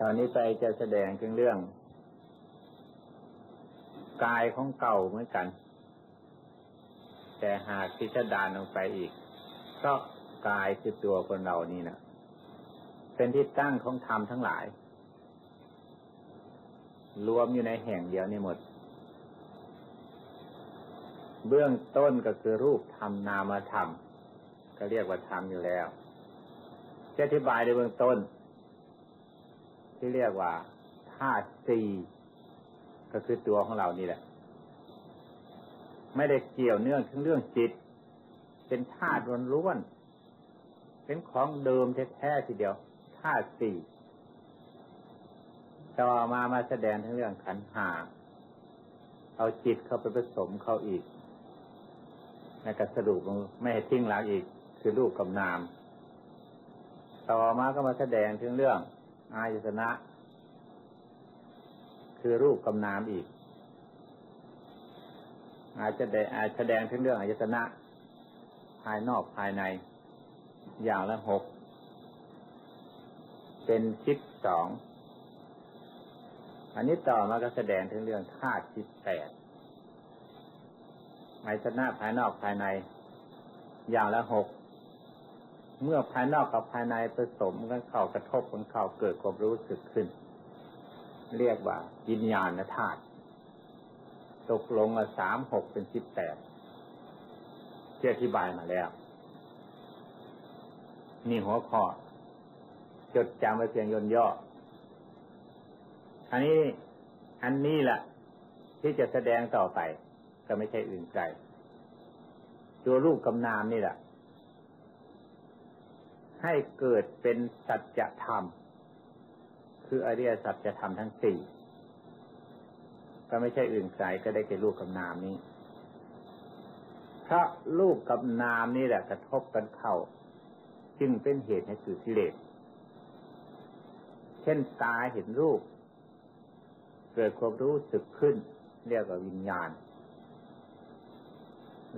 ตอนนี้ไปจะแสดงถึงเรื่อง กายของเก่าเหมือนกัน แต่หากพิจารณาลงไปอีก ก็กายคือตัวคนเรานี่นะเป็นที่ตั้งของธรรมทั้งหลาย รวมอยู่ในแห่งเดียวนี่หมด เบื้องต้นก็คือรูปธรรมนามธรรม ก็เรียกว่าธรรมอยู่แล้วจะอธิบายในเบื้องต้น ที่เรียกว่าธาตุสี่ก็คือตัวของเรานี่แหละ ไม่ได้เกี่ยวเนื่องถึงเรื่องจิต เป็นธาตุล้วนเป็นของเดิมแท้ๆทีเดียวธาตุสี่ต่อมามาแสดงทั้งเรื่องขันหาเอาจิตเข้าไปผสมเข้าอีกในกระสรุปไม่ให้ทิ้งหลังอีก คือรูปกับนาม ต่อมาก็มาแสดงถึงเรื่อง อายตนะ คือรูปกับนามอีก อาจจะอาจแสดงถึงเรื่องอายตนะ ภายนอกภายใน อย่างละหก เป็นชิดสอง อันนี้ต่อมาก็แสดงถึงเรื่องธาตุชิดแปดหมายชนะภายนอกภายใน อย่างละหก เมื่อภายนอกกับภายในผสมกันเข้ากระทบกันเข้าเกิดความรู้สึกขึ้น เรียกว่าวิญญาณธาตุตกลงมาสามหกเป็นสิบแปดที่อธิบายมาแล้วนี่หัวข้อจดจำไว้เพียงย่นย่ออันนี้อันนี้แหละที่จะแสดงต่อไป ก็ไม่ใช่อื่นไกลตัวรูปกำนามนี่แหละ ให้เกิดเป็นสัจธรรม คืออริยสัจธรรมทั้งสี่ก็ไม่ใช่อื่นไกลก็ได้แก่รูปกำนามนี้เพราะรูปกับนามนี่แหละกระทบกันเข้า จึงเป็นเหตุให้เกิดกิเลสเช่นตาเห็นรูป เกิดความรู้สึกขึ้น เรียกว่าวิญญาณ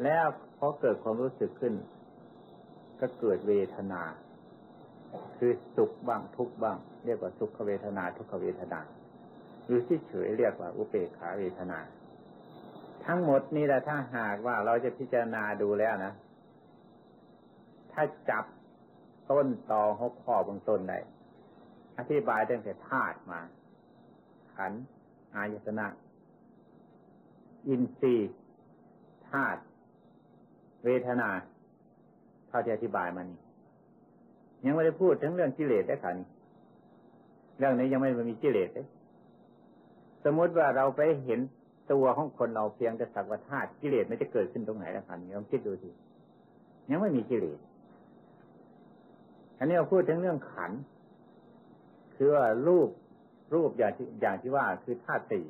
แล้วพอเกิดความรู้สึกขึ้น ก็เกิดเวทนา คือสุขบ้างทุกข์บ้าง เรียกว่าสุขเวทนาทุกขเวทนาหรือที่เฉยเรียกว่าอุเบกขาเวทนา ทั้งหมดนี้แหละถ้าหากว่าเราจะพิจารณาดูแล้วนะ ถ้าจับต้นตอหกข้อบางต้นได้อธิบายตั้งแต่ธาตุมา ขันอายตนะ อินทรีย์ธาตุเวทนา เท่าที่อธิบายมานี่ ยังไม่ได้พูดถึงเรื่องกิเลสได้ค่ะนี่เรื่องนี้ยังไม่มีกิเลสเลยสมมติว่าเราไปเห็นตัวของคนเราเพียงแต่สักว่าธาตุกิเลสไม่จะเกิดขึ้นตรงไหนแล้วค่ะนี่ลองคิดดูสิยังไม่มีกิเลสอันนี้เราพูดถึงเรื่องขัน คือว่ารูปรูปอย่างที่อย่างที่ว่าคือธาตุสี่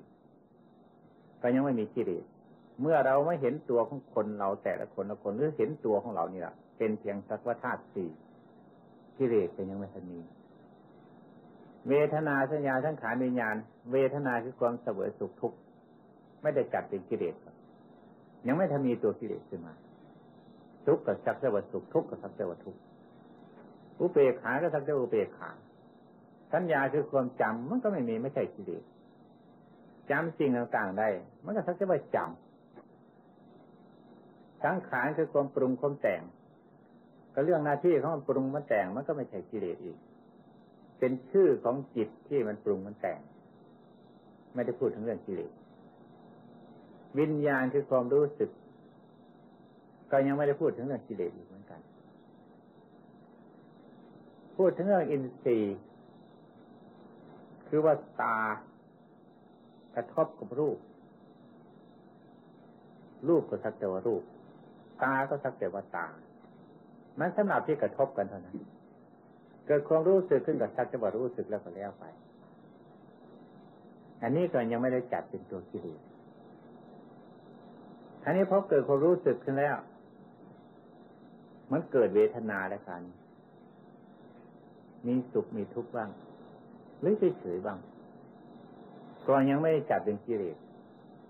ก็ยังไม่มีกิเลสเมื่อเราไม่เห็นตัวของคนเราแต่ละคนละคนหรือเห็นตัวของเรานี่แหละเป็นเพียงสักว่าธาตุสี่ กิเลสก็ยังไม่ทันมีเวทนาสัญญาทั้งขานวิญญาณ เวทนาคือความเสวยสุขทุกข์ไม่ได้จัดเป็นกิเลสยังไม่ทันมีตัวกิเลสขึ้นมา ทุกข์กับสักแต่ว่าสุขทุกข์กับสักแต่ว่าทุกข์อุเบกขาก็สักแต่อุเบกขาสัญญาคือความจำมันก็ไม่มีไม่ใช่กิเลสจำสิ่งต่างๆได้ มันก็สักแต่ว่าจำสังขารคือความปรุงความแต่ง ก็เรื่องหน้าที่ของมันปรุงมันแต่งมันก็ไม่ใช่กิเลสอีก เป็นชื่อของจิตที่มันปรุงมันแต่ง ไม่ได้พูดถึงเรื่องกิเลสวิญญาณคือความรู้สึก ก็ยังไม่ได้พูดถึงเรื่องกิเลสอีกเหมือนกัน พูดถึงเรื่องอินทรีย์คือว่าตากระทบกับรูป รูปก็สักแต่ว่ารูป ตาก็สักแต่ว่าตา มันสำหรับที่กระทบกันเท่านั้นเกิดความรู้สึกขึ้นกับสักแต่ว่ารู้สึกแล้วก็แล้วไป อันนี้ก็ยังไม่ได้จัดเป็นตัวกิเลสอันนี้พอเกิดความรู้สึกขึ้นแล้ว มันเกิดเวทนาแล้วกัน มีสุขมีทุกข์บ้าง หรือเฉยๆบ้างก็ยังไม่ได้จัดเป็นกิเลส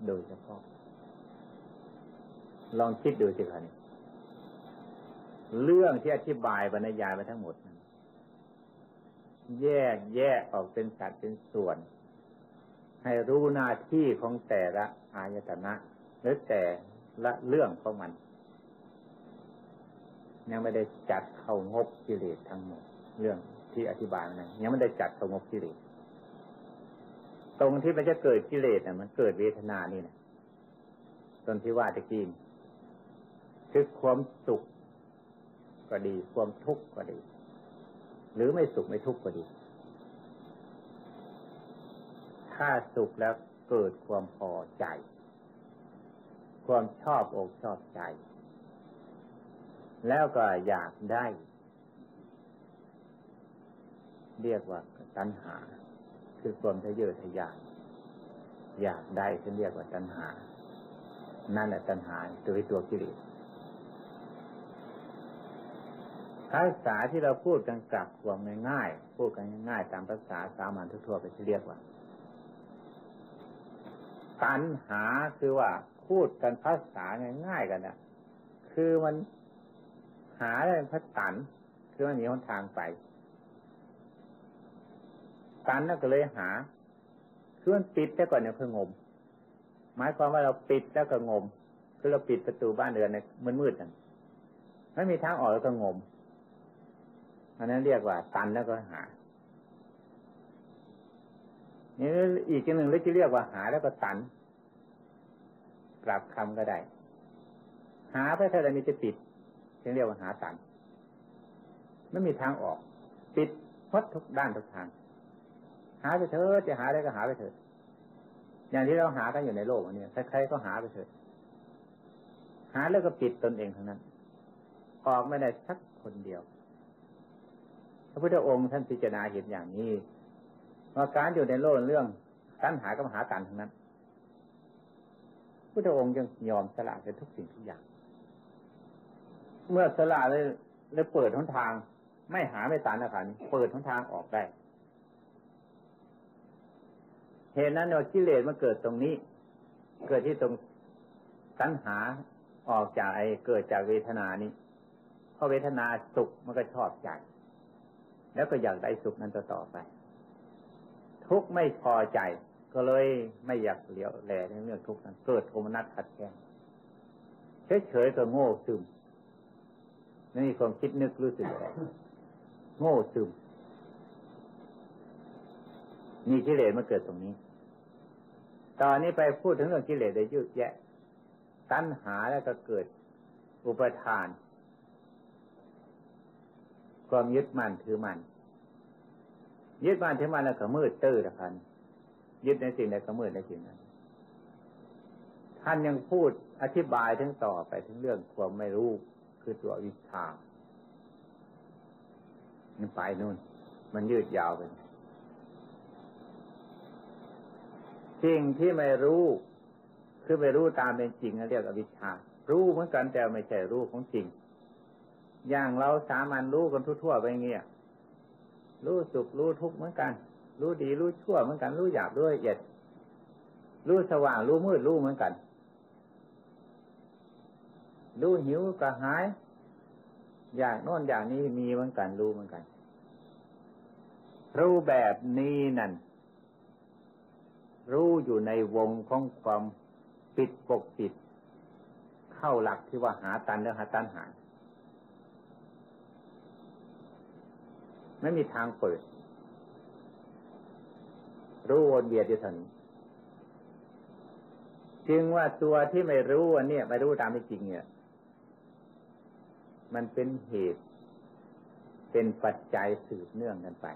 โดยเฉพาะ ลองคิดดูสิครับ เรื่องที่อธิบายบรรยายมาทั้งหมดแยกแยกออกเป็นสัดเป็นส่วน ให้รู้หน้าที่ของแต่ละอายตนะหรือแต่ละเรื่องของมัน ยังไม่ได้จัดเข้างบกิเลสทั้งหมด เรื่องที่อธิบายนั้นยังไม่ได้จัดเข้างบกิเลสตรงที่มันจะเกิดกิเลสน่ะ มันเกิดเวทนานี่นะตอนที่ว่าตะกี้คือความสุข ก็ดี ความทุกข์ก็ดี หรือไม่สุขไม่ทุกข์ก็ดี ถ้าสุขแล้วเกิดความพอใจ ความชอบอกชอบใจ แล้วก็อยากได้ เรียกว่าตัณหา คือความทะเยอทะยานอยากได้ฉันเรียกว่าตัณหา นั่นแหละตัณหาตัวตัวกิเลส ภาษาที่เราพูดกันกลับความง่ายๆพูดกันง่ายๆตามภาษาสามัญทั่วๆไปที่เรียกว่าตัณหาคือว่าพูดกันภาษาง่ายๆกันนะคือมันหาได้พระตันคือมันมีหนทางไปตันนั่นก็เลยหาคือมันปิดแต่ก่อนเนี่ยคืองม หมายความว่าเราปิดแล้วก็งม คือเราปิดประตูบ้านเรือนในมืดๆนั่นไม่มีทางออกแล้วก็งม อันนั้นเรียกว่า ตันแล้วก็หานี่อีกอย่างหนึ่งเรียกเรียกว่าหาแล้วก็ตันกลับคำก็ได้ หาไปเท่าไรมีจะปิดจึงเรียกว่าหาตันไม่มีทางออก ปิดพดทุกด้านทุกทาง หาไปเถอะจะหาอะไรก็หาไปเถอะอย่างที่เราหากันอยู่ในโลกนี้ใครๆก็หาไปเถอะหาแล้วก็ปิดตนเองทั้งนั้น ออกไม่ได้สักคนเดียว ระพุทธองค์ท่านพิจารณาเห็นอย่างนี้ว่าการอยู่ในโลกเรื่องตัณหากับหาตันทั้งนั้นพุทธองค์ยังยอมสละเป็นทุกสิ่งทุกอย่าง เมื่อสละเลยเลยเปิดหนทาง ไม่หาไม่ตันนะครเปิดหนทางออกได้เหตุนั้นว่ากิเลสมันเกิดตรงนี้ เกิดที่ตรงตัณหาออกจากไอ้เกิดจากเวทนานี้เพราะเวทนาสุขมันก็ชอบใจ แล้วก็อยากได้สุขนั้นต่อไป ทุกไม่พอใจ ก็เลยไม่อยากเหลียวแลในเรื่องทุกข์นั้น เกิดโทมนัสขัดแย้งเฉยๆก็โง่ซึมไม่มีความคิดนึกรู้สึกอะไรโง่ซึมมีกิเลสมาเกิดตรงนี้ ตอนนี้ไปพูดถึงเรื่องกิเลสได้ยืดแยะ ตัณหาแล้วก็เกิดอุปทาน ความยึดมั่นถือมั่นยึดมั่นถือมั่นแล้วก็มืดตื้อละคันยึดในสิ่งใดก็มืดในสิ่งนั้นท่านยังพูดอธิบายถึงต่อไปถึงเรื่องความไม่รู้คือตัววิชามันไปนู่น มันยืดยาวไปสิ่งที่ไม่รู้ คือไม่รู้ตามเป็นจริงเรียกอวิชชา รู้เหมือนกันแต่ไม่ใช่รู้ของจริง อย่างเราสามัญรู้กันทั่วๆไปเงี้ยรู้สุขรู้ทุกข์เหมือนกัน รู้ดีรู้ชั่วเหมือนกัน รู้หยาบรู้ละเอียด รู้สว่างรู้มืดรู้เหมือนกัน รู้หิวกระหาย อย่างโน้นอย่างนี้มีเหมือนกันรู้เหมือนกัน รู้แบบนี้นั่นรู้อยู่ในวงของความปิดปกปิด เข้าหลักที่ว่าหาตันแล้วหาตันหา ไม่มีทางเปิด รู้วนเวียนอยู่เท่านี้จึงว่าตัวที่ไม่รู้อันนี้ไม่รู้ตามที่จริงเนี่ย มันเป็นเหตุ เป็นปัจจัยสืบเนื่องกันไป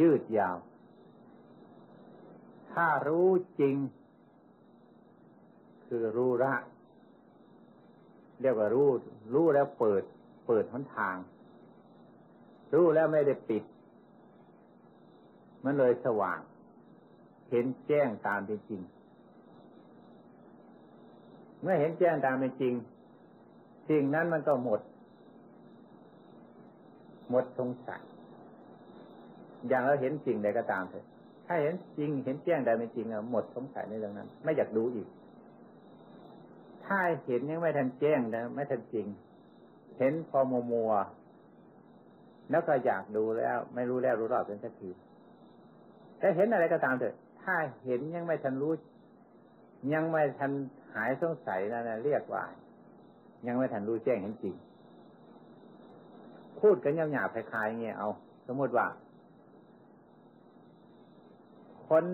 ยืดยาว ถ้ารู้จริง คือรู้ละเรียกว่ารู้ รู้แล้วเปิด เปิดหนทาง รู้แล้วไม่ได้ปิด มันเลยสว่าง เห็นแจ้งตามเป็นจริง เมื่อเห็นแจ้งตามเป็นจริง สิ่งนั้นมันก็หมด หมดสงสัยอย่างเราเห็นจริงใดก็ตามเถอะถ้าเห็นจริง เห็นแจ้งใดเป็นจริงอะหมดสงสัยในเรื่องนั้น ไม่อยากดูอีก ถ้าเห็นยังไม่ทันแจ้งนะไม่ทันจริง เห็นพอมัวมัว แล้วก็อยากดูแล้ว ไม่รู้แล้วรู้รอบเป็นสักทีแต่เห็นอะไรก็ตามเถอะ ถ้าเห็นยังไม่ทันรู้ ยังไม่ทันหายสงสัยนั่นเรียกว่า ยังไม่ทันรู้แจ้งเห็นจริง พูดกันยาวๆคล้ายๆเงี้ยเอา สมมติว่า คน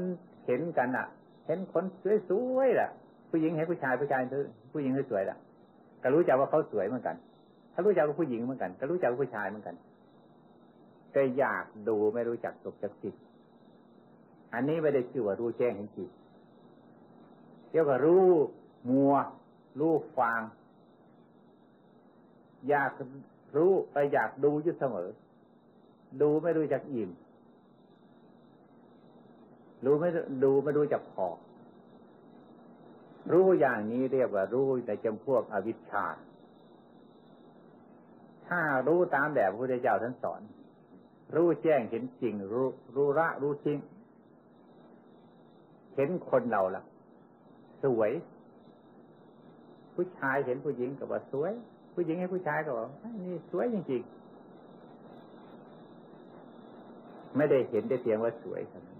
เห็นกันอะ เห็นคนสวยๆล่ะ ผู้หญิงเห็นผู้ชายผู้ชายผู้หญิงสวยๆล่ะ ก็รู้จักว่าเขาสวยเหมือนกัน ถ้ารู้จักว่าผู้หญิงเหมือนกัน ก็รู้จักว่าผู้ชายเหมือนกัน แต่อยากดูไม่รู้จักตกจักจิตอันนี้ไม่ได้ชื่อว่ารู้แจ้งเห็นจิตเรียกว่ารู้มัว รู้ฟังอยากรู้ไปอยากดูอยู่เสมอ ดูไม่รู้จักอิ่มรู้ไม่ดูไม่รู้จักพอรู้อย่างนี้เรียกว่ารู้ในจำพวกอวิชชา ถ้ารู้ตามแบบพระพุทธเจ้าท่านสอน รู้แจ้งเห็นจริง รู้รู้ละรู้จริง เห็นคนเราล่ะ สวย ผู้ชายเห็นผู้หญิงก็ว่าสวย ผู้หญิงให้ผู้ชายก็ว่านี่สวยจริงๆ ไม่ได้เห็นได้เพียงว่าสวยเท่านั้น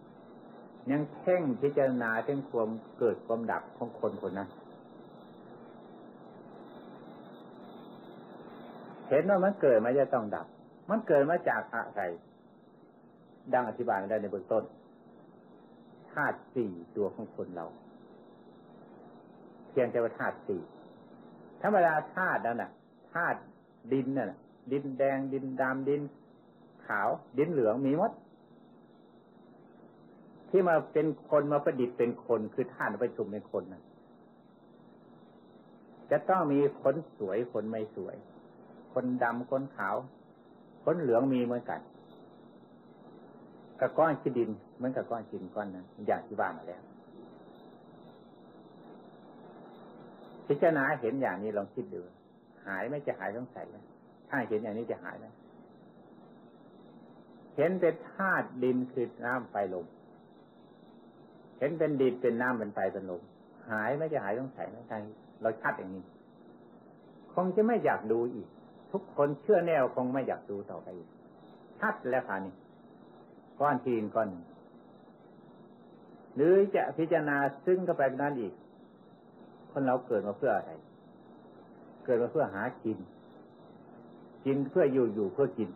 ยังเพ่งพิจารณาถึงความเกิดความดับของคนคนนั้นเห็นว่ามันเกิดมาจะต้องดับ มันเกิดมาจากอะไรดังอธิบายได้ในเบื้องต้นธาตุสี่ตัวของคนเรา เพียงแต่ว่าธาตุสี่ธรรมดาธาตุนั่นน่ะธาตุดินน่ะดินแดงดินดำดิน ขาว ดินเหลืองมีหมด ที่มาเป็นคนมาประดิษฐ์เป็นคนคือท่านประชุมเป็นคนนะจะต้องมีคนสวยคนไม่สวย คนดำคนขาว คนเหลืองมีเหมือนกันกับก้อนขี้ดินเหมือนกับก้อนหินก้อนนั้นอย่างที่ว่ามาแล้วพิจารณาเห็นอย่างนี้ลองคิดดู หายไม่จะหายต้องใส่ไหมถ้าเห็นอย่างนี้จะหายไหมเห็นเป็นธาตุดินคือน้ำไฟลม เห็นเป็นดินเป็นน้ำเป็นไฟเป็นลม หายไม่จะหายต้องใส่ไหมใช่เราชัดอย่างนี้ คงจะไม่อยากดูอีก ทุกคนเชื่อแน่วคงไม่อยากดูต่อไปอีกชัดแล้วค่ะนี่ก้อนทีนก้อนหรือจะพิจารณาซึ่งก็ไปนั้นอีก คนเราเกิดมาเพื่ออะไร เกิดมาเพื่อหากิน กินเพื่ออยู่อยู่เพื่อกิน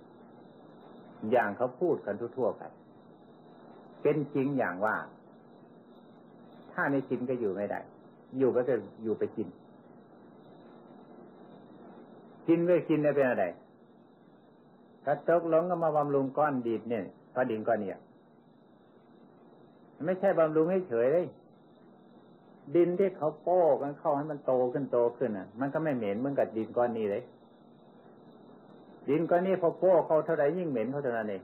อย่างเขาพูดกันทั่วๆไปเป็นจริงอย่างว่า ถ้าไม่กินก็อยู่ไม่ได้ อยู่ก็จะอยู่ไปกิน กินไม่กินได้เป็นอะไรกระตกหลงก็มาบำรุงก้อนดีดเนี่ยก้อนดินก้อนเนี่ยไม่ใช่บำรุงให้เฉยเลย ดินที่เขาโป้กันเข้าให้มันโตขึ้นโตขึ้นอะ มันก็ไม่เหม็นเหมือนกับดินก้อนนี้เลย ดินก้อนนี้พอโป้เขาเท่าไรยิ่งเหม็นเขาเท่านั้นเอง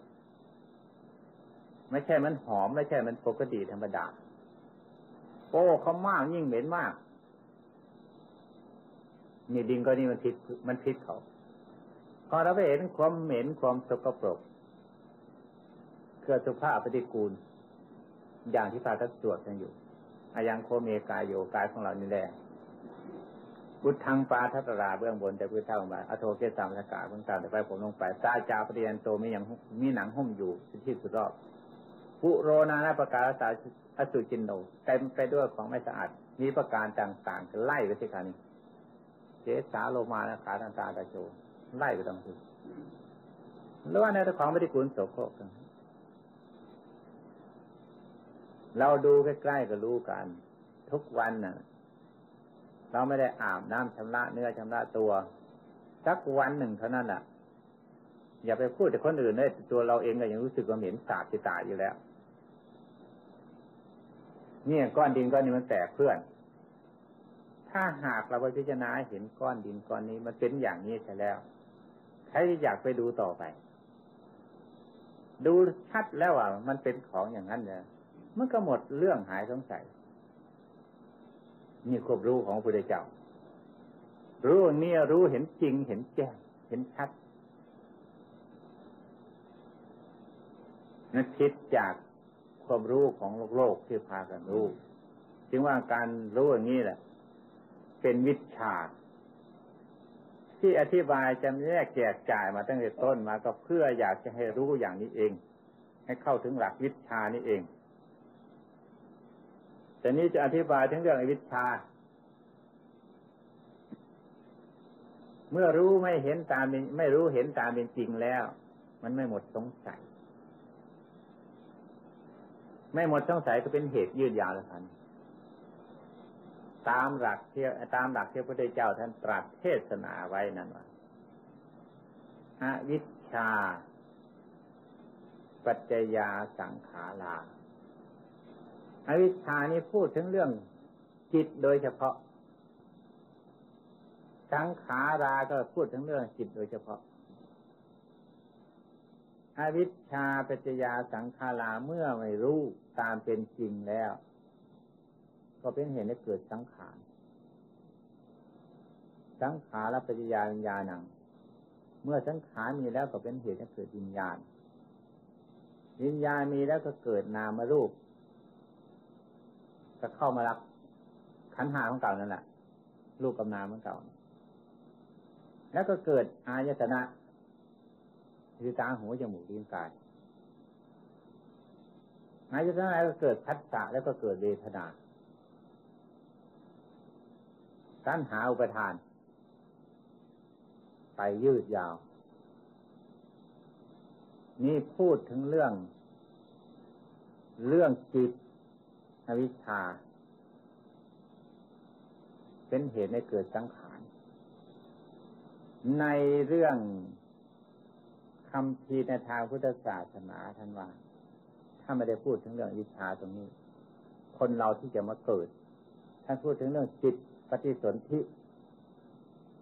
ไม่ใช่มันหอมไม่ใช่มันปกติธรรมดาโป้เขามากยิ่งเหม็นมาก นี่ดินก้อนนี้มันพิษมันพิษเขาพอเราไปเห็นความเหม็นความสกปรกเครือสุภาพปฏิกูล อย่างที่พระท่านสวดกันอยู่อะยังโข เมกาโยกายของเรานี่แหละอุทธังปาทะตะลาเบื้องบนแต่พื้นเท้ามา อะโธ เกสะมัตถะกาเบื้องต่ำแต่ปลายผมลงไปตะจะปะริยันโตมีอย่างมีหนังหุ้มอยู่ที่สุดรอบปูโรนานัปปะการัสสะ อะสุจิโนเต็มไปด้วยของไม่สะอาดมีประการต่างๆไล่ไปสิคานี้ เจสาโลมานะขาต่างๆตาโจไล่ไปตรงที่แล้วว่าในของไม่ได้กุลโสโครกเราดูใกล้ๆก็รู้กัน ทุกวันน่ะ เราไม่ได้อาบน้ำชำระเนื้อชำระตัว สักวันหนึ่งเท่านั้นแหละอย่าไปพูดแต่คนอื่นเลยตัวเราเองก็ยังรู้สึกว่าเหม็นสาบจิตาอยู่แล้ว เนี่ยก้อนดินก้อนนี้มันแตกเพื่อน ถ้าหากเราไปพิจารณาเห็นก้อนดินก้อนนี้มันเป็นอย่างนี้ใช่แล้ว ใครอยากไปดูต่อไป ดูชัดแล้วว่ามันเป็นของอย่างนั้นเนี่ยมันก็หมดเรื่องหายสงสัยนี่ควบรู้ของพระพุเจ้า รู้เนี่ยรู้เห็นจริงเห็นแจ้งเห็นชัดนั่นคิดจากความรู้ของโลกโลกที่พากันรู้ จึงว่าการรู้อย่างนี้แหละ เป็นวิชา ที่อธิบายจะแยกแจกจ่ายมาตั้งแต่ต้นมาก็เพื่ออยากจะให้รู้อย่างนี้เอง ให้เข้าถึงหลักวิชานี้เอง แต่นี้จะอธิบายถึงเรื่องวิชา เมื่อรู้ไม่เห็นตามไม่รู้เห็นตามเป็นจริงแล้ว มันไม่หมดสงสัยไม่หมดสงสัยก็เป็นเหตุยืดยาวแล้วกัน ตามหลักที่ตามหลักที่พระพุทธเจ้าท่านตรัสเทศนาไว้นั่นว่าอวิชชา ปัจจยาสังขาราอวิชชานี้พูดถึงเรื่องจิตโดยเฉพาะ สังขาราก็พูดถึงเรื่องจิตโดยเฉพาะอวิชชาปัจจยาสังขาราเมื่อไม่รู้ตามเป็นจริงแล้ว ก็เป็นเหตุให้เกิดสังขาร สังขารและปัจจยาวิญญาณัง เมื่อสังขารมีแล้วก็เป็นเหตุให้เกิดวิญญาณ วิญญาณมีแล้วก็เกิดนามรูป ก็เข้ามารับขันหาของเก่านั่นแหละ รูปกับนามของเก่า แล้วก็เกิดอายตนะคือตาหูจมูกลิ้นกายอายตนะแล้วก็เกิดพัฒนาแล้วก็เกิดเวทนา ตัณหาอุปทาน ไปยืดยาว นี่พูดถึงเรื่อง เรื่องจิตอวิชชา เป็นเหตุให้เกิดสังขาร ในเรื่องคำพีในทางพุทธศาสนาท่านว่า ถ้าไม่ได้พูดถึงเรื่องวิชาตรงนี้ คนเราที่จะมาเกิดท่านพูดถึงเรื่องจิต ปฏิสนธิ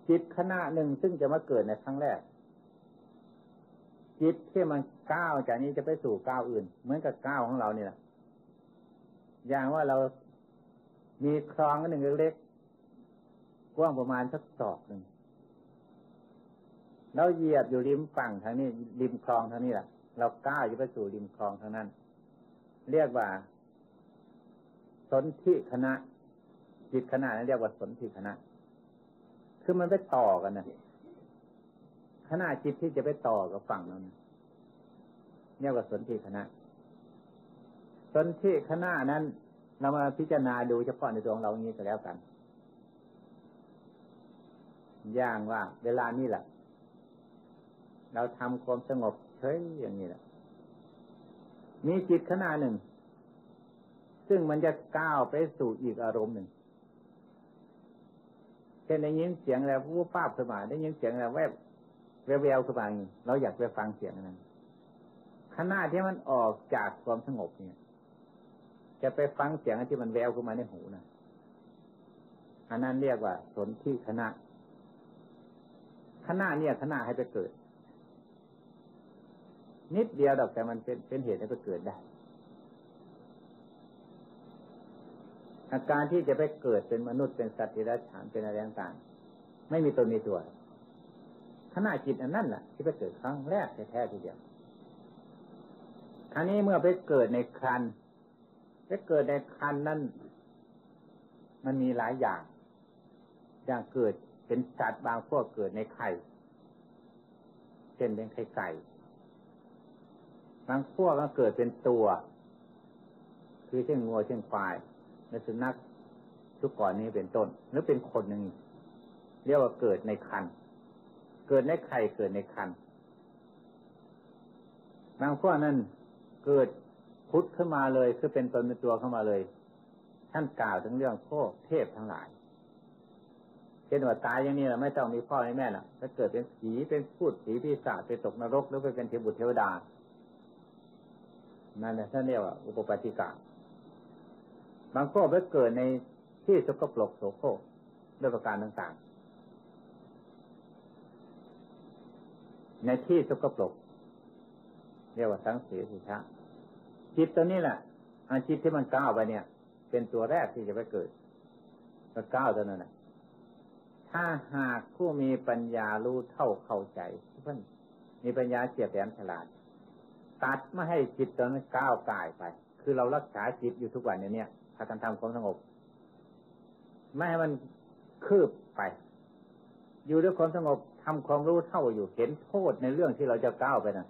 จิตขณะหนึ่งซึ่งจะมาเกิดในครั้งแรก จิตที่มันก้าวจากนี้จะไปสู่ก้าวอื่น เหมือนกับก้าวของเราเนี่ยอย่างว่าเรามีคลองหนึ่งเล็กๆกว้างประมาณสักศอกหนึ่งเราเหยียบอยู่ริมฝั่งทางนี้ ริมคลองทางนี้แหละเราก้าวจะไปสู่ริมคลองทางนั้น เรียกว่า สนธิคณะ จิตขณะนั้นเรียกว่าสนธิคณะ คือมันไปต่อกันนะขณะจิตที่จะไปต่อกับฝั่งนั้นเรียกว่าสนธิคณะ สนธิคณะนั้น เรามาพิจารณาดูเฉพาะในตัวงเราอย่างนี้ก็แล้วกันอย่างว่า เวลานี้แหละเราทำความสงบเฉยอย่างนี้แหละมีจิตขณะหนึ่ง ซึ่งมันจะก้าวไปสู่อีกอารมณ์หนึ่ง เช่นได้ยินเสียงแล้วผู้ป้าขึ้นมาได้ยินเสียงแล้วแวบแววแววขึ้นมาเราอยากไปฟังเสียงนั้นขณะที่มันออกจากความสงบเนี่ย จะไปฟังเสียงที่มันแววขึ้นมาในหูนะอันนั้นเรียกว่า สนที่คณะคณะเนี่ยคณะให้ไปเกิด นิดเดียวดอกแต่มันเป็นเป็นเหตุให้ไปเกิดได้ อาการที่จะไปเกิดเป็นมนุษย์เป็นสัตว์ที่รัจฉานเป็นอะไรต่างๆไม่มีตนมีตัวขณะจิตอันนั้นแหละที่ไปเกิดครั้งแรกแท้ๆทีเดียวอันนี้เมื่อไปเกิดในคันไปเกิดในคันนั้นมันมีหลายอย่าง อย่างเกิดเป็นสัตว์บางพวกเกิดในไข่เช่นเป็นไข่ไก่บางพวกก็เกิดเป็นตัว คือเช่นงัวเช่นควาย และสุนัขทุกก่อนนี้เป็นต้น หรือเป็นคนหนึ่งเรียกว่าเกิดในคันเกิดในไข่เกิดในคันบางข้อนั้นเกิดพุทธขึ้นมาเลยคือเป็นตนเป็นตัวเข้ามาเลย ท่านกล่าวถึงเรื่องพวกเทพทั้งหลายเช่นว่าตายอย่างนี้เราไม่ต้องมีพ่อให้แม่ละถ้าเกิดเป็นผีเป็นพูดผีปีศาจไปตกนรกหรือไปเป็นเทพบุตรเทวดานั่นแหละท่านเรียกว่าอุปปาติกา บางพวกไปเกิดในที่สกปรกโสโครกด้วยประการต่างๆ ในที่สกปรกเรียกว่าสังเสริชะจิตตัวนี้แหละอาจิตที่มันก้าวไปเนี่ย เป็นตัวแรกที่จะไปเกิดก็ก้าวตัวนั้นแหละถ้าหากผู้มีปัญญารู้เท่าเข้าใจเพื่อนมีปัญญาเฉียบแหลมฉลาด ตัดไม่ให้จิตตัวนั้นก้าวกายไป คือเรารักษาจิตอยู่ทุกวันเนี่ย พากันทำความสงบ ไม่ให้มันคืบไป อยู่ด้วยความสงบทำความรู้เท่าอยู่ เห็นโทษในเรื่องที่เราจะก้าวไปนะ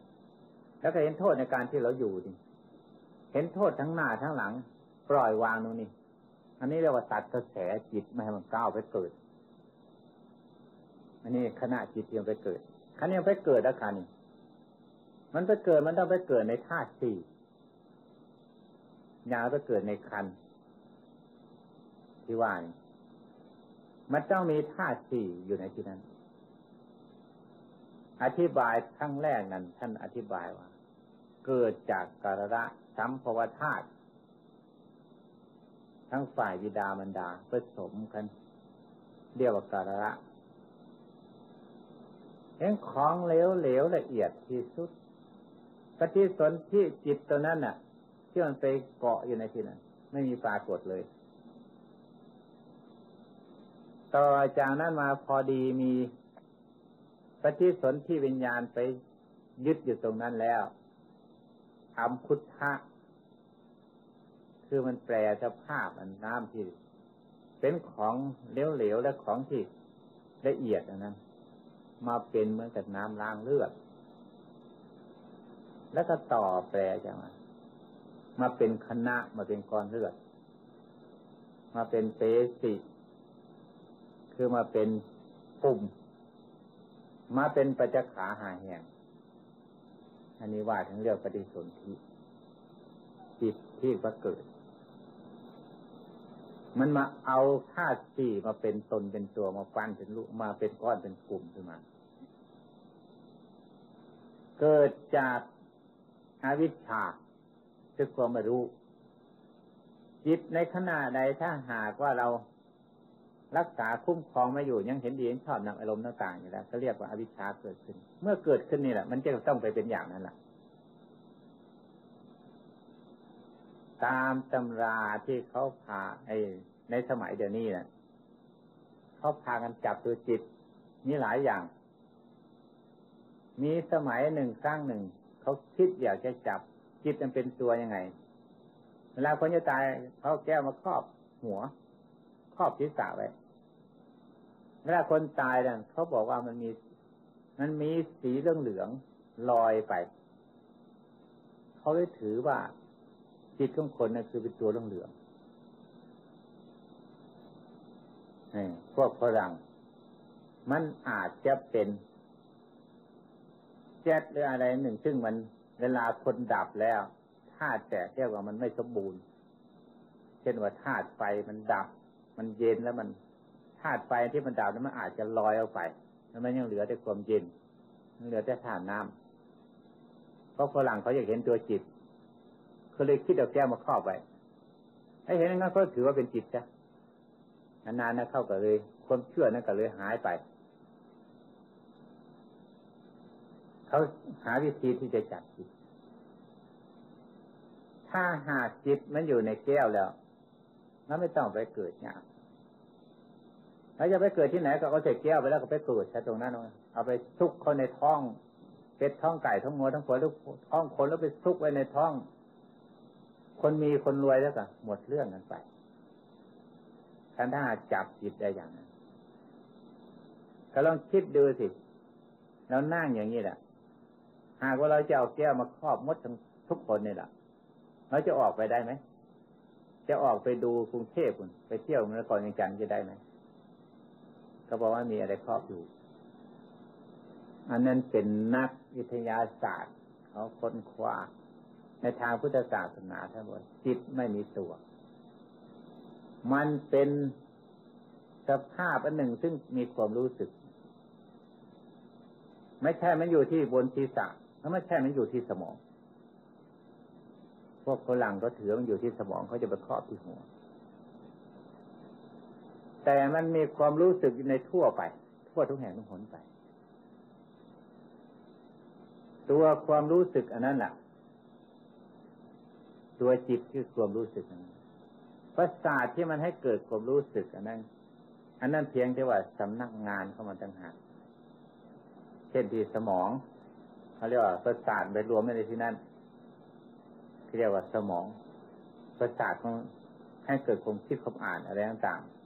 แล้วก็เห็นโทษในการที่เราอยู่ดิเห็นโทษทั้งหน้าทั้งหลัง ปล่อยวางตรงนี้ อันนี้เรียกว่าตัดกระแสจิตไม่ให้มันก้าวไปเกิด อันนี้ขณะจิตยังไปเกิดขันยังไปเกิดแล้วคันมันไปเกิดมันต้องไปเกิดในธาตุสี่ยาไปเกิดในคัน ที่ว่านี่มันต้องมีธาตุสี่อยู่ในที่นั้น อธิบายครั้งแรกนั้น ท่านอธิบายว่า เกิดจากกระสัมภวธาตุทั้งฝ่ายวิดามันดาผสมกันเรียกว่าการะเห็นของเหลวเหลวละเอียดที่สุดปฏิสนธิจิตตัวนั้นน่ะ ที่มันไปเกาะอยู่ในที่นั้น ไม่มีปรากฏเลย ต่อจากนั้นมาพอดีมีปฏิสนธิวิญญาณไปยึดอยู่ตรงนั้นแล้วทำพุทธะ คือมันแปลสภาพอันน้ำที่ เป็นของเหลวๆและของที่ละเอียดนั้นมาเป็นเหมือนกับน้ำล้างเลือด แล้วก็ต่อแปลจะมามาเป็นคณะมาเป็นก้อนเลือด มาเป็นเตสิ คือมาเป็นปุ่ม มาเป็นปัจจขาหาแห่งอันนี้ว่าถึงเรื่องปฏิสนธิจิตที่ประเกิด มันมาเอาธาตุสี่มาเป็นตนเป็นตัวมาฟันเป็นลูกมาเป็นก้อนเป็นกลุ่มขึ้นมา เกิดจากอาวิชชาคือความไม่รู้ จิตในขณะใดถ้าหากว่าเรา รักษาคุ้มครองไม่อยู่ยังเห็นดีเห็นชอบนำอารมณ์ต่างๆอยู่แล้วก็เรียกว่าอวิชชาเกิดขึ้น เมื่อเกิดขึ้นนี่แหละ มันจะต้องไปเป็นอย่างนั้นแหละตามตำราที่เขาพาไอ้ในสมัยเดี๋ยวนี้นะเขาพากันจับตัวจิต มีหลายอย่าง มีสมัยหนึ่งครั้งหนึ่งเขาคิดอยากจะจับจิตมันเป็นตัวยังไง เวลาคนจะตายเขาแก้วมาครอบหัว ครอบศีรษะไว้ เวลาคนตายเนี่ยเขาบอกว่ามันมี มันมีสีเรื่องเหลืองลอยไป เขาเลยถือว่าจิตของคนนั่นคือเป็นตัวเรื่องเหลืองนี่พวกฝรั่ง มันอาจจะเป็นแจ๊ดหรืออะไรหนึ่ง ซึ่งมันเวลาคนดับแล้วธาตุแตกเรียกว่ามันไม่สมบูรณ์ เช่นว่าธาตุไฟมันดับ มันเย็นแล้วมัน ธาตุไฟที่มันดับนั้นมันอาจจะลอยออกไปแล้วมันยังเหลือแต่ความเย็นเหลือแต่ธาตุน้ำเพราะฝรั่งเขาอยากเห็นตัวจิตเขาเลยคิดเอาแก้วมาครอบไว้ไอ้เห็นงั้นก็ถือว่าเป็นจิตจ้ะนานๆนะเข้าก็เลย ความเชื่อนั้นก็เลยหายไป เขาหาวิธีที่จะจับจิต ถ้าหากจิตมันอยู่ในแก้วแล้วมันไม่ต้องไปเกิดเนี่ย แล้วจะไปเกิดที่ไหนก็เอาใส่แก้วไปแล้วก็ไปเกิดแค่ตรงนั้นเอาไปซุกเขาในท้องเป็ดท้องไก่ท้องงัวท้องคนลูกท้องคนแล้วไปซุกไว้ในท้อง คนมีคนรวยแล้วก็หมดเรื่องกันไปท่านถ้าจับจิตได้อย่างนั้นก็ลองคิดดูสิเรานั่งอย่างนี้แหละหากว่าเราจะเอาแก้วมาครอบมดทั้งทุกคนนี่แหละเราจะออกไปได้ไหมจะออกไปดูกรุงเทพคุณไปเที่ยวเมื่อก่อนยังจันจะได้ไหม เขาบอกว่ามีอะไรครอบอยู่ อันนั้นเป็นนักวิทยาศาสตร์เขาค้นคว้าในทางพุทธศาสนาท่านบอกจิตไม่มีตัว มันเป็นสภาพอันหนึ่งซึ่งมีความรู้สึก ไม่ใช่มันอยู่ที่บนศีรษะแล้วไม่ใช่มันอยู่ที่สมอง พวกฝรั่งก็ถือมันอยู่ที่สมองเขาจะไปครอบที่หัว แต่มันมีความรู้สึกในทั่วไป ทั่วทุกแห่งทุกหนไป ตัวความรู้สึกอันนั้นแหละตัวจิตคือความรู้สึกประสาทที่มันให้เกิดความรู้สึกอันนั้น อันนั้นเพียงแต่ว่าสำนักงานเข้ามาต่างหากเช่นที่สมองเขาเรียกว่าประสาทไปรวมในที่นั้นเรียกว่าสมอง ประสาทของให้เกิดความคิดความอ่านอะไรต่างๆ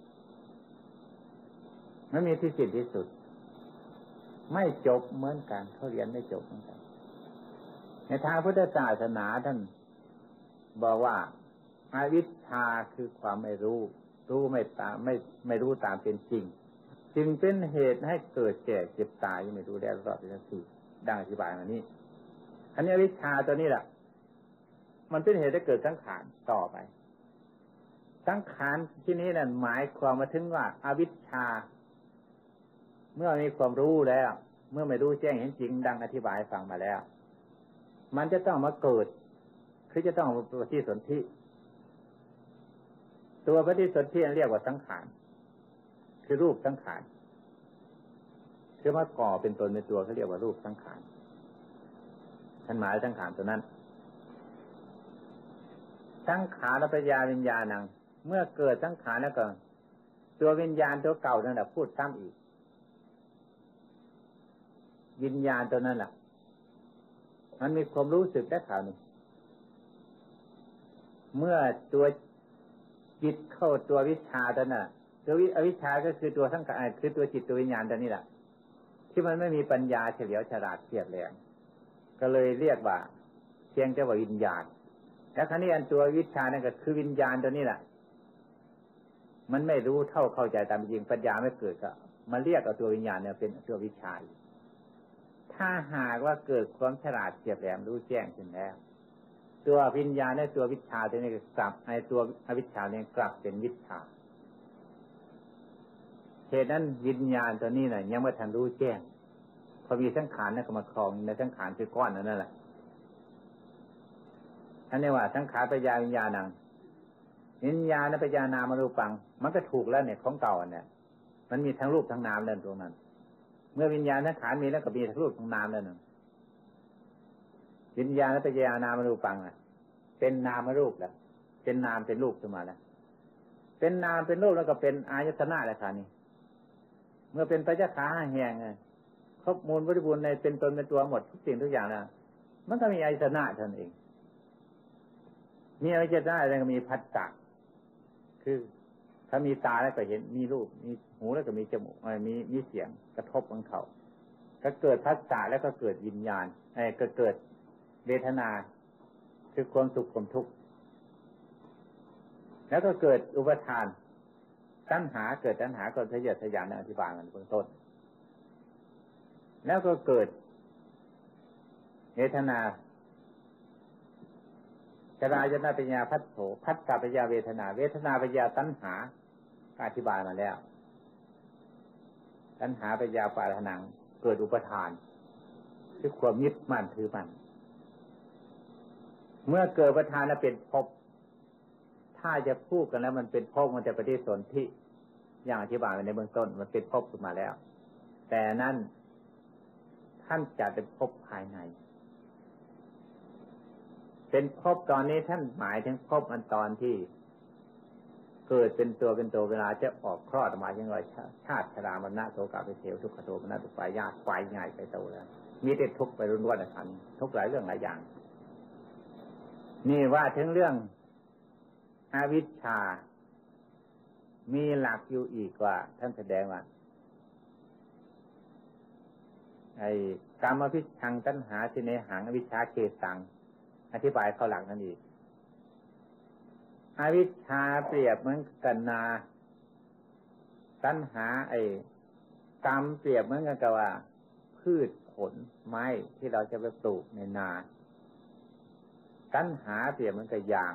มันมีที่จิตที่สุด ไม่จบเหมือนกันเขาเรียนไม่จบเหมือนกัน ในทางพุทธศาสนาท่านบอกว่าอาวิชชาคือความไม่รู้ รู้ไม่ตามไม่ไม่รู้ตามเป็นจริง จึงเป็นเหตุให้เกิดแก่เจ็บตายยังไม่รู้แล้รอดเป็นสี่ดังอธิบายมานี้อันนี้อวิชชาตัวนี้แหละมันเป็นเหตุให้เกิดสังขารต่อไปสังขารที่นี้นั่นหมายความมาถึงว่าอาวิชชา เมื่อมีความรู้แล้ว เมื่อไม่รู้แจ้งเห็นจริง ดังอธิบายฟังมาแล้ว มันจะต้องมาเกิด คือจะต้องปฏิสนธิตัวปฏิสนธิเรียกว่าสังขารคือรูปสังขารคือมาก่อเป็นตนเป็นตัวเขาเรียกว่ารูปสังขารท่านหมายสังขารตัวนั้น สังขารปัญญาวิญญาณัง เมื่อเกิดสังขารแล้วก็ตัววิญญาณตัวเก่านั่นแหละพูดซ้ำอีก วิญญาณตัวนั้นแหละมันมีความรู้สึกได้ข่าวนี้ เมื่อตัวจิตเข้าตัววิชาตัวน่ะตัววิอวิชาก็คือตัวทั้งกายคือตัวจิตตัววิญญาณตัวนี้แหละที่มันไม่มีปัญญาเฉลียวฉลาดเฉียดแหลมก็เลยเรียกว่า เพียงแต่ว่าวิญญาณแล้วครั้นี้อันตัววิชานั่นก็คือวิญญาณตัวนี้แหละมันไม่รู้เท่าเข้าใจตามจริงปัญญาไม่เกิดก็มาเรียกเอาตัววิญญาณเนี่ยเป็นตัววิชา ถ้าหากว่าเกิดความฉลาดเฉียบแหลมรู้แจ้งขึ้นแล้ว ตัววิญญาณในตัววิชาตัวนี้กลับในตัวอวิชาเนี่ยกลับเป็นวิชาเหตุนั้นวิญญาณตัวนี้น่ะ ยังไม่ทันรู้แจ้ง พอมีสังขารนั่นก็มาครองในสังขารคือก้อนนั่นแหละท่านเรียกว่าสังขารปัญญาวิญญาณังวิญญาณปัญญานามารูปัง มันก็ถูกแล้วเนี่ยของเก่าเนี่ยมันมีทั้งรูปทั้งนามแล้วตรงนั้น มื่อวิญญาณสังขารมีแล้วก็มีทั้งรูปทั้งนามแล้วนึ่งวิญญาณปัญญานามรูปังอะ เป็นนามรูปแล้วเป็นนามเป็นรูปขึ้นมาแล้วเป็นนามเป็นรูปแล้วก็เป็นอายตนะแล้วค่ะนี่เมื่อเป็นปัจจขาแห่งครบมูลบริบูรณ์ในเป็นตนเป็นตัวหมดทุกสิ่งทุกอย่างแล้วมันก็มีอายตนะท่านเองมีอะไรจะได้อะไรก็มีพัฒตะคือ ถ้ามีตาแล้วก็เห็นมีรูป มีหูแล้วก็มีจมูกมีมีเสียงกระทบของเขาก็เกิดพัฒตะแล้วก็เกิดวิญญาณไอ้ก็เกิดเวทนา คือความสุขความทุกข์แล้วก็เกิดอุปทานตัณหาเกิดตัณหาก็ทะเยอทะยานในอธิบายมันเบื้องต้น แล้วก็เกิดเวทนาชรายนาปัญญาพัฒโถพัฒนาปัญญาเวทนา เวทนาปัญญาตัณหา อธิบายมาแล้วตัณหาปัญญาปาทนัง เกิดอุปทานคือความยึดมั่นถือมั่นเมื่อเกิดอุปทานแล้วเป็นภพถ้าจะพูดกันแล้ว มันเป็นภพมันจะปฏิสนธิอย่างอธิบายในเบื้องต้น มันเป็นภพขึ้นมาแล้ว แต่นั้นท่านจะเป็นภพภายใน เป็นภพตอนนี้ท่านหมายถึงภพอันตอนที่ เกิดเป็นตัวเป็นตัวเวลาจะออกคลอดออกมาอย่างไรชาติชรามรณะโสกาไปเทวทุกขโทมรณะตุปายาตไฟง่ายไปโตแล้วมีแต่ทุกไปรุนวันสันทุกหลายเรื่องหลายอย่าง นี่ว่าถึงเรื่องอวิชชา มีหลักอยู่อีกว่า ท่านแสดงว่าไอ้กรรมพิชังตัณหาสิเนหังอวิชชาเกสัง อธิบายเข้าหลังนั่นอีก อวิชชาเปรียบเหมือนกันนาตัณหาไอ้กรรมเปรียบเหมือนกันกับว่า พืชผลไม้ที่เราจะไปปลูกในนาตัณหาเปรียบเหมือนกับยาง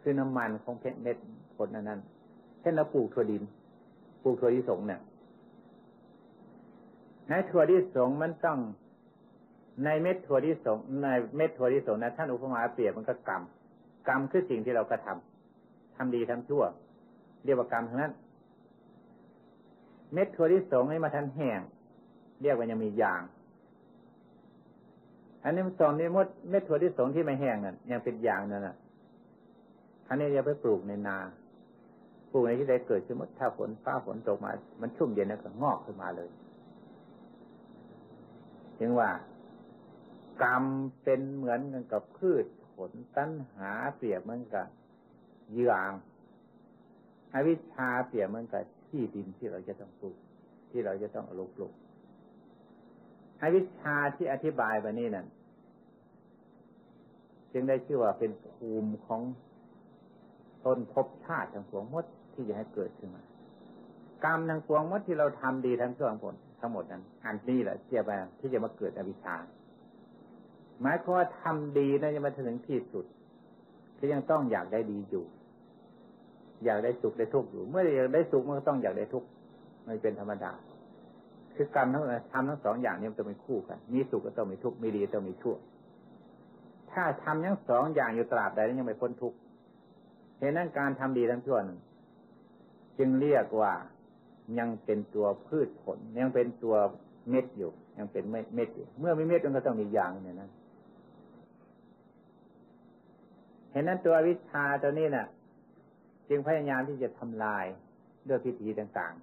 คือน้ำมันของเพชรเม็ดผลนั้นนั้นเช่นเราปลูกถั่วดินปลูกถั่วที่สงเนี่ยในถั่วที่สงมันต้องในเม็ดถั่วที่สงในเม็ดถั่วที่สงนะท่านอุปมาเปรียบมันก็กรรม กรรมคือสิ่งที่เรากระทาทำดีทำชั่ว เรียกว่ากรรมทั้งนั้น เม็ดถั่วที่สงให้มาทันแห้ง เรียกว่ายังมียาง อันนี้มันสอนนี่มดเม็ดถั่วที่สงที่ไม่แห้งนั่นยังเป็นยางนั่นน่ะอันนี้จะไปปลูกในนาปลูกในที่ใดเกิดขึ้นมดถ้าฝนฟ้าฝนตกมา มันชุ่มเย็นแล้วก็งอกขึ้นมาเลยถึงว่ากรรมเป็นเหมือนกันกับพืช ผล ตัณหาเปรียบเหมือนกับเยืางอวิชชาเปรียบเหมือนกับที่ดินที่เราจะต้องปลูกที่เราจะต้องอารมณ์ปลูกอวิชชาที่อธิบายไปนี่นั่นจึงได้ชื่อว่าเป็นภูมิของต้นภพชาติทั้งปวงมดที่จะให้เกิดขึ้นมา กรรมทั้งปวงมดที่เราทำดีทั้งส่วผลทั้งหมดนั้น อันนี้แหละเจียไปที่จะมาเกิดอวิชชา หมายความว่าทำดีนั้นจะมาถึงที่สุดก็ยังต้องอยากได้ดีอยู่ อยากได้สุขได้ทุกข์อยู่ เมื่ออยากได้สุขมันก็ต้องอยากได้ทุกข์มันเป็นธรรมดา คือกรรมทั้งทำทั้งสองอย่างนี้มันจะเป็นคู่กัน มีสุขก็ต้องมีทุกข์ มีดีก็ต้องมีชั่ว ถ้าทำทั้งสองอย่างอยู่ตราบใดนั้นยังไม่พ้นทุกข์เหตุนั้นการทำดีทั้งส่วนจึงเรียกว่ายังเป็นตัวพืชผล ยังเป็นตัวเม็ดอยู่ ยังเป็นเม็ดอยู่ เมื่อมีเม็ดมันก็ต้องมียางเนี่ยนะ เห็นนั้นตัววิชาตัวนี้นะ่ะ จึงพยายามที่จะทำลายด้วยพิธีต่าง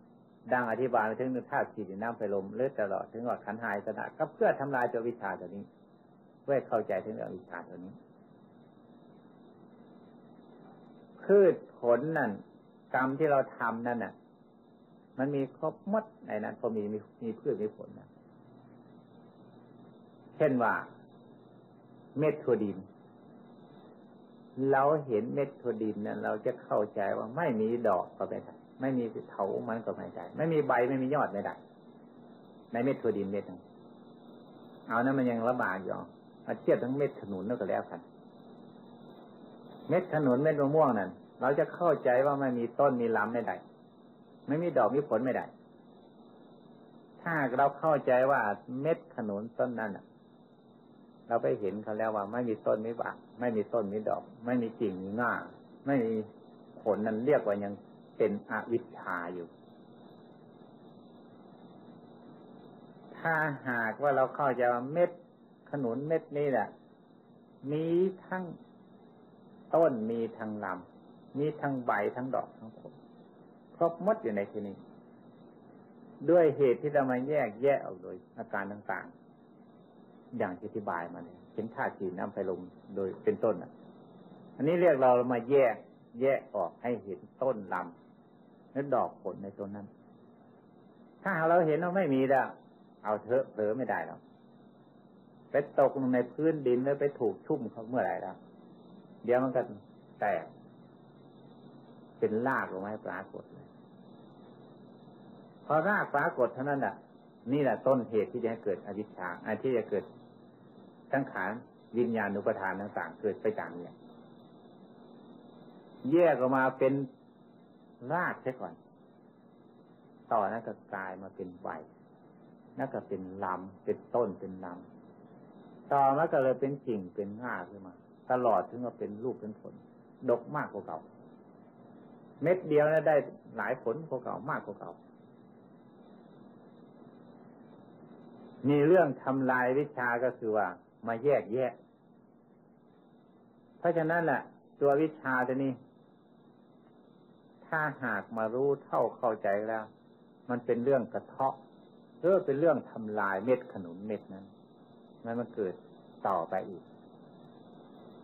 ๆ ดังอธิบายไปถึงธาตุสี่น้ำไฟลมเลือดตลอดถึงว่าขันหายสนะก็เพื่อทำลายตัววิชาตัวนี้ เพื่อเข้าใจถึงเรื่องวิชาตัวนี้พืชผลนั่นกรรมที่เราทำนั่นน่ะ มันมีครบมดในนั้นพอมีมีมีพืชมีผลนะเช่นว่า เม็ดถั่วดิน เราเห็นเม็ดถั่วดินนั้นเราจะเข้าใจว่าไม่มีดอกก็ไม่ได้ไม่มีเถามันก็ไม่ได้ไม่มีใบไม่มียอดไม่ได้ในเม็ดถั่วดินเม็ดนึงเอานั้นมันยังระบาดอยู่มาเทียบทั้งเม็ดขนุนนั่นก็แล้วกันเม็ดขนุนเม็ดมะม่วงนั่นเราจะเข้าใจว่าไม่มีต้นมีลำไม่ได้ไม่มีดอกมีผลไม่ได้ถ้าเราเข้าใจว่าเม็ดขนุนต้นนั้น เราไปเห็นเขาแล้วว่า ไม่มีต้นไม่บากไม่มีต้นไม่ดอก ไม่มีกิ่งมีง่าไม่มีผลนั้นเรียกว่ายังเป็นอวิชชาอยู่ ถ้าหากว่าเราเข้าใจว่าเม็ดขนุนเม็ดนี้แหละมีทั้งต้นมีทั้งลำมีทั้งใบทั้งดอกทั้งผลครบมดอยู่ในที่นี้ ด้วยเหตุที่เรามาแยกแยะออกโดยอาการต่าง อย่างอธิบายมาเนี่ยเห็นธาตุสีน้ำไฟลมโดยเป็นต้นอะ อันนี้เรียกเรามาแยก แยกออกให้เห็นต้นลำและดอกผลในตัวนั้น ถ้าเราเห็นว่าไม่มีแล้วเอาเถอะเผลอไม่ได้แล้วไปตกลงในพื้นดินแล้วไปถูกชุ่มเขาเมื่อไหร่แล้วเดี๋ยวมันก็แตก เป็นรากลงมาให้ปรากฏเลยพอรากปรากฏเท่านั้นอะ นี่แหละต้นเหตุที่จะให้เกิดอวิชชาอันที่จะเกิดสังขารวิญญาณุปทานต่างๆเกิดไปจากเนี่ยแยกออกมาเป็นรากใช่ก่อน ต่อนั้นก็กลายมาเป็นใบนั่นก็เป็นลำเป็นต้นเป็นลำต่อมาก็เลยเป็นกิ่งเป็นง่าขึ้นมา ตลอดถึงว่าเป็นลูกเป็นผล ดกมากกว่าเก่า เม็ดเดียวนะได้หลายผลกว่าเก่ามากกว่าเก่า มีเรื่องทำลายวิชาก็คือว่า มาแยกแยะ เพราะฉะนั้นแหละตัววิชาตัวนี้ ถ้าหากมารู้เท่าเข้าใจแล้ว มันเป็นเรื่องกระเทาะหรือเป็นเรื่องทำลายเม็ดขนุนเม็ดนั้นมันมันเกิดต่อไปอีก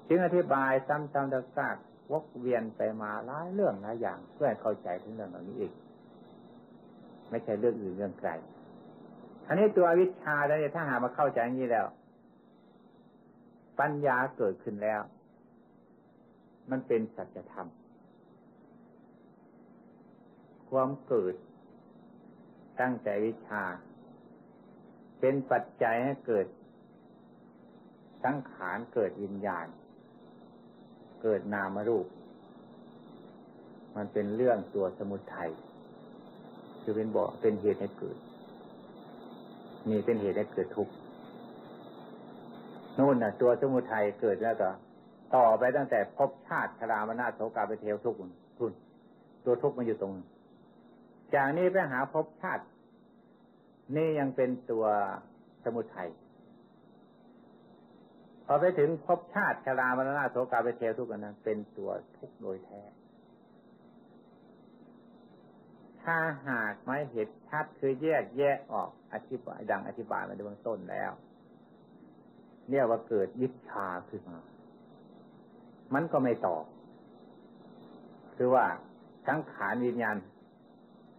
จึงอธิบายซ้ำๆซากวกเวียนไปมาหลายเรื่องหลายอย่าง เพื่อให้เข้าใจถึงเรื่องเหล่านี้อีก ไม่ใช่เรื่องอื่นเรื่องไกล อันนี้ตัววิชาแล้วเนี่ยถ้าหามาเข้าใจอย่างนี้แล้ว ปัญญาเกิดขึ้นแล้ว มันเป็นสัจธรรม ความเกิด ตั้งใจวิชา เป็นปัจจัยให้เกิด สังขารเกิดวิญญาณ เกิดนามรูป มันเป็นเรื่องตัวสมุทัยคือเป็นบ่อเป็นเหตุให้เกิด มีเป็นเหตุให้เกิดทุกข์นู่นน่ะ ตัวสมุทัยเกิดแล้วก็ ต่อไปตั้งแต่พบชาติชรามนาโสกาไปเทวทุกข์ทุนตัวทุกข์มันอยู่ตรง จากนี้ไปหาพบชาติ นี่ยังเป็นตัวสมุทัยพอไปถึงพบชาติชรามรณะโสกาไปเทวทุกข์นั้น เป็นตัวทุกข์โดยแท้ ถ้าหากไม่เห็นชัดคือแยกแยกออกอธิบายดังอธิบายมาในเบื้องต้นแล้วเรียกว่าเกิดวิชาขึ้นมา มันก็ไม่ต่อ คือว่าทั้งขานวิญญาณ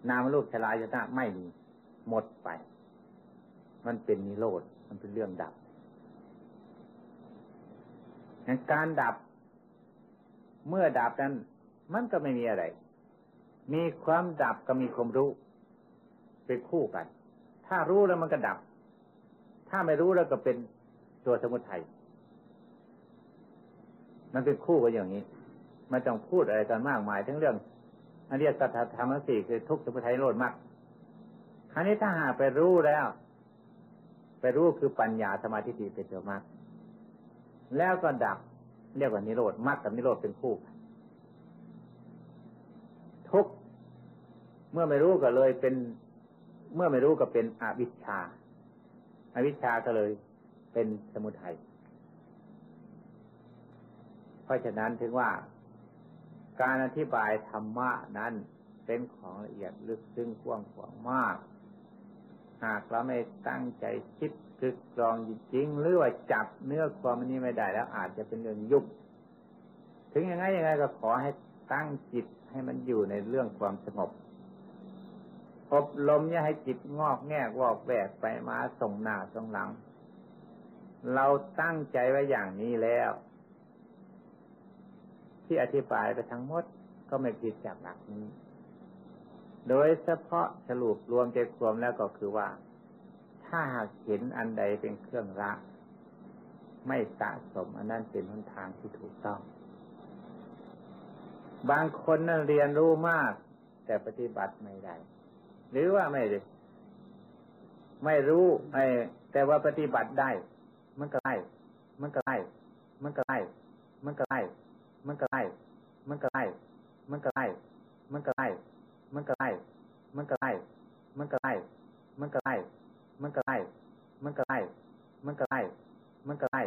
นามรูปชลายตนะไม่มีหมดไป มันเป็นนิโรธมันเป็นเรื่องดับการดับ เมื่อดับนั้น มันก็ไม่มีอะไร มีความดับก็มีความรู้เป็นคู่กัน ถ้ารู้แล้วมันก็ดับ ถ้าไม่รู้แล้วก็เป็นตัวสมุทัยมันเป็นคู่กันอย่างนี้ไม่ต้องพูดอะไรกันมากมายทั้งเรื่องอันเรียกสัทธธรรมสี่คือทุกสมุทัยโลดมากคราวนี้ถ้าหาไปรู้แล้ว ไปรู้คือปัญญาสมาธิเป็นตัวมากแล้วก็ดับ เรียกว่านิโรธมรรคกับนิโรธเป็นคู่ ทุกเมื่อไม่รู้ก็เลยเป็น เมื่อไม่รู้ก็เป็นอวิชชาอาวิชชาก็เลยเป็นสมุทัยเพราะฉะนั้นถึงว่าการอธิบายธรรมะนั้นเป็นของละเอียดลึกซึ้งกว้างขวางมาก หากเราไม่ตั้งใจคิดตึกกรองจริง หรือว่าจับเนื้อความนี้ไม่ได้แล้วอาจจะเป็นเรื่องยุบถึงยังไงยังไงก็ขอให้ตั้งจิต ให้มันอยู่ในเรื่องความสงบอบรมอย่าให้จิตงอกแงกวอกแวกไปมาส่งหน้าส่งหลัง เราตั้งใจไว้อย่างนี้แล้ว ที่อธิบายไปทั้งหมดก็ไม่ผิดจากหลักนี้ โดยเฉพาะสรุปรวมใจรวามแล้วก็คือว่า ถ้าหากเห็นอันใดเป็นเครื่องละ ไม่สะสมอันนั้นเป็นหนทางที่ถูกต้อง บางคนนั้นเรียนรู้มาก แต่ปฏิบัติไม่ได้ หรือว่าไม่ได้ไม่รู้ไอ้แต่ว่าปฏิบัติได้ มันก็ได้ มันก็ได้ มันก็ได้ มันก็ได้ มันก็ไล่มันก็ไล่มันก็ไล่มันก็ไล่มันก็ไล่มันก็ไล่มันก็ไล่มันก็ไล่มันก็ไล่มันก็ไล่มันก็ไล่มันก็ไล่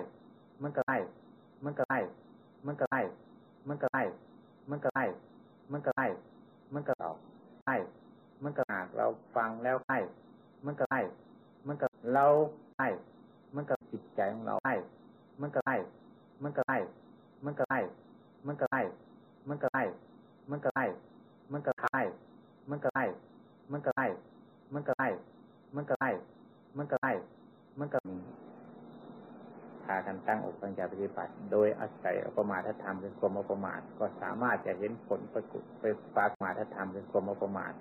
ารถจะเห็นผลปรากฏไปปากมาถ้าทำเป็นความประมาท